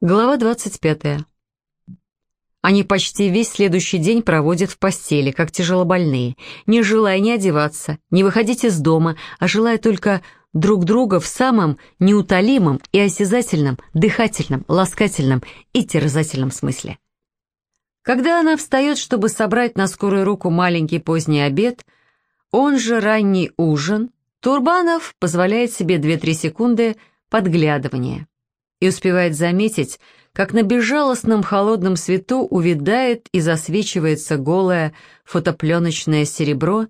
Глава 25. Они почти весь следующий день проводят в постели, как тяжелобольные, не желая ни одеваться, не выходить из дома, а желая только друг друга в самом неутолимом и осязательном, дыхательном, ласкательном и терзательном смысле. Когда она встает, чтобы собрать на скорую руку маленький поздний обед, он же ранний ужин, Турбанов позволяет себе 2-3 секунды подглядывания и успевает заметить, как на безжалостном холодном свету увядает и засвечивается голое фотопленочное серебро,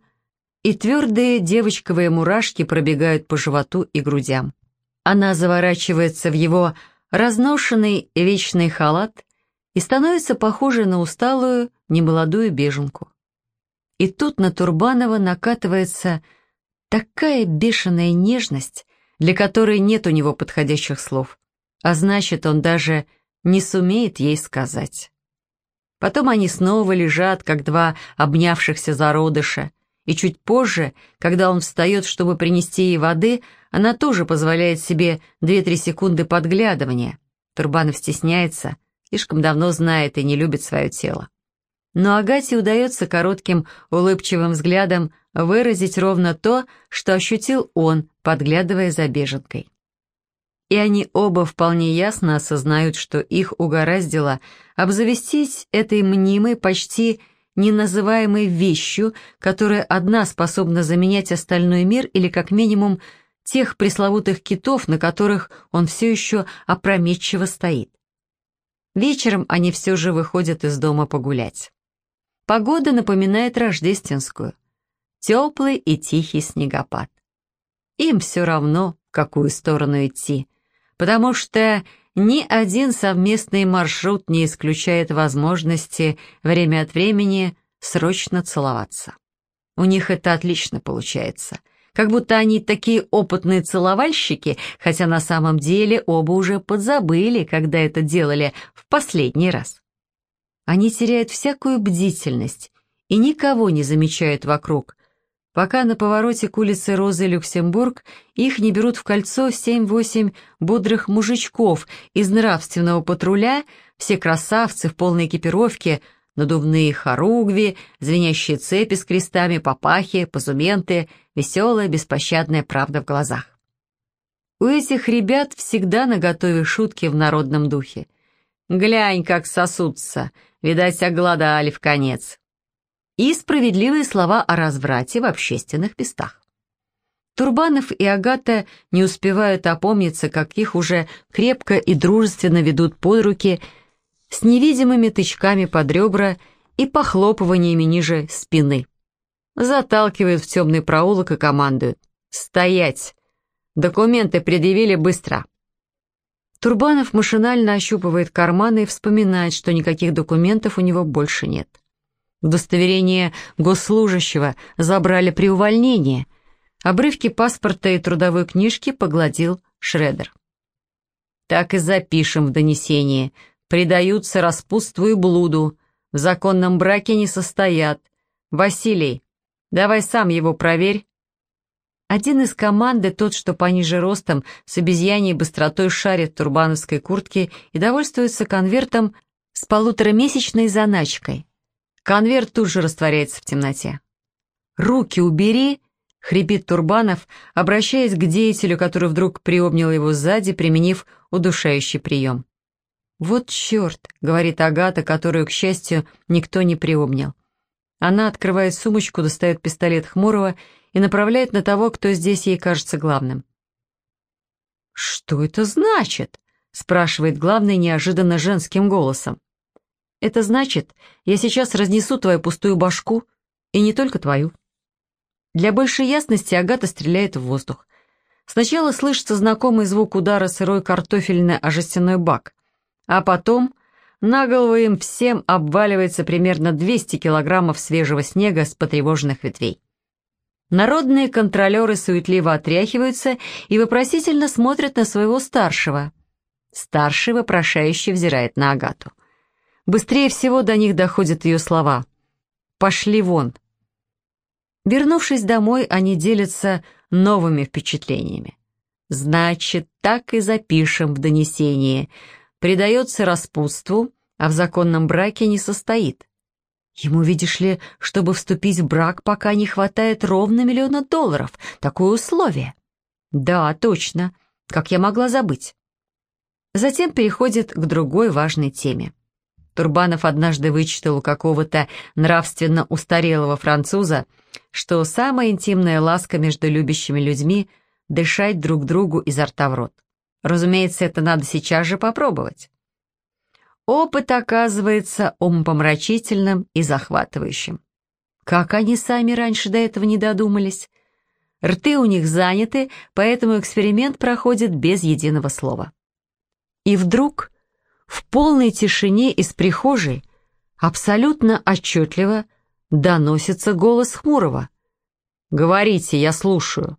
и твердые девочковые мурашки пробегают по животу и грудям. Она заворачивается в его разношенный вечный халат и становится похожей на усталую, немолодую беженку. И тут на Турбанова накатывается такая бешеная нежность, для которой нет у него подходящих слов а значит, он даже не сумеет ей сказать. Потом они снова лежат, как два обнявшихся зародыша, и чуть позже, когда он встает, чтобы принести ей воды, она тоже позволяет себе 2-3 секунды подглядывания. Турбанов стесняется, слишком давно знает и не любит свое тело. Но Агате удается коротким улыбчивым взглядом выразить ровно то, что ощутил он, подглядывая за беженкой и они оба вполне ясно осознают, что их угораздило обзавестись этой мнимой, почти неназываемой вещью, которая одна способна заменять остальной мир или как минимум тех пресловутых китов, на которых он все еще опрометчиво стоит. Вечером они все же выходят из дома погулять. Погода напоминает рождественскую. Теплый и тихий снегопад. Им все равно, в какую сторону идти – потому что ни один совместный маршрут не исключает возможности время от времени срочно целоваться. У них это отлично получается. Как будто они такие опытные целовальщики, хотя на самом деле оба уже подзабыли, когда это делали в последний раз. Они теряют всякую бдительность и никого не замечают вокруг, пока на повороте к улице Розы Люксембург их не берут в кольцо семь-восемь бодрых мужичков из нравственного патруля, все красавцы в полной экипировке, надувные хоругви, звенящие цепи с крестами, папахи, позументы, веселая беспощадная правда в глазах. У этих ребят всегда наготове шутки в народном духе. «Глянь, как сосутся, видать, оголодали в конец» и справедливые слова о разврате в общественных местах. Турбанов и Агата не успевают опомниться, как их уже крепко и дружественно ведут под руки с невидимыми тычками под ребра и похлопываниями ниже спины. Заталкивают в темный проулок и командуют «Стоять! Документы предъявили быстро!» Турбанов машинально ощупывает карманы и вспоминает, что никаких документов у него больше нет. Удостоверение госслужащего забрали при увольнении. Обрывки паспорта и трудовой книжки погладил Шредер. Так и запишем в донесении. Предаются распутству и блуду. В законном браке не состоят. Василий, давай сам его проверь. Один из команды, тот, что пониже ростом, с обезьяньей быстротой шарит турбановской куртке и довольствуется конвертом с полуторамесячной заначкой. Конверт тут же растворяется в темноте. «Руки убери!» — хрипит Турбанов, обращаясь к деятелю, который вдруг приобнял его сзади, применив удушающий прием. «Вот черт!» — говорит Агата, которую, к счастью, никто не приобнял. Она открывает сумочку, достает пистолет Хмурого и направляет на того, кто здесь ей кажется главным. «Что это значит?» — спрашивает главный неожиданно женским голосом. Это значит, я сейчас разнесу твою пустую башку, и не только твою. Для большей ясности Агата стреляет в воздух. Сначала слышится знакомый звук удара сырой картофельной о жестяной бак, а потом на голову им всем обваливается примерно 200 килограммов свежего снега с потревоженных ветвей. Народные контролеры суетливо отряхиваются и вопросительно смотрят на своего старшего. Старший вопрошающе взирает на Агату. Быстрее всего до них доходят ее слова. «Пошли вон». Вернувшись домой, они делятся новыми впечатлениями. «Значит, так и запишем в донесении. предается распутству, а в законном браке не состоит. Ему, видишь ли, чтобы вступить в брак, пока не хватает ровно миллиона долларов. Такое условие. Да, точно. Как я могла забыть? Затем переходит к другой важной теме. Турбанов однажды вычитал у какого-то нравственно устарелого француза, что самая интимная ласка между любящими людьми — дышать друг другу изо рта в рот. Разумеется, это надо сейчас же попробовать. Опыт оказывается умопомрачительным и захватывающим. Как они сами раньше до этого не додумались? Рты у них заняты, поэтому эксперимент проходит без единого слова. И вдруг, полной тишине из прихожей, абсолютно отчетливо доносится голос Хмурого. «Говорите, я слушаю».